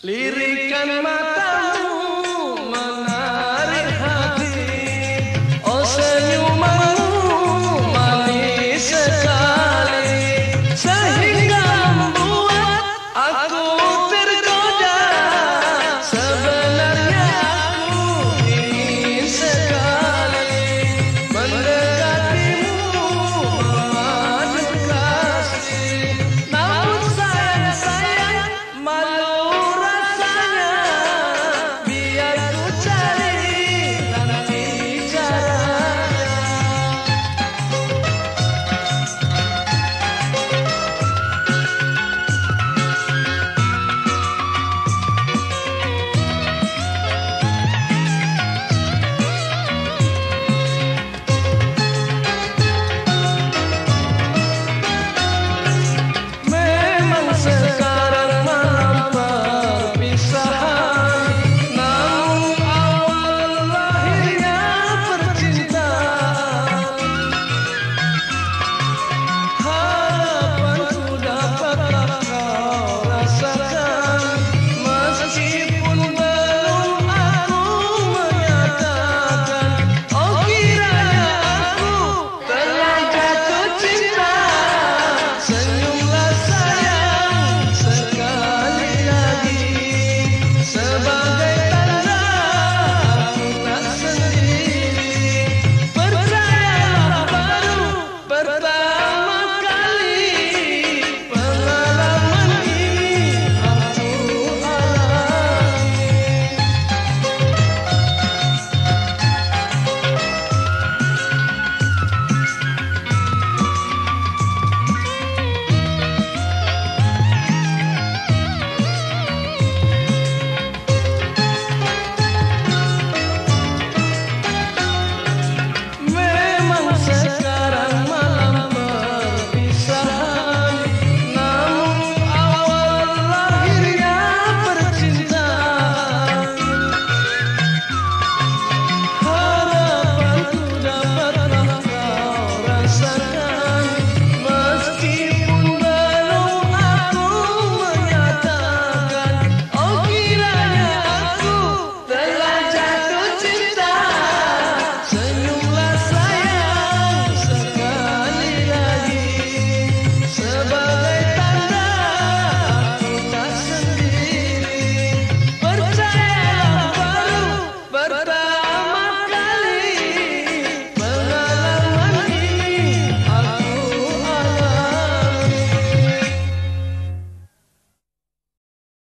Lirikan matamu menarik hati. Oh senyum.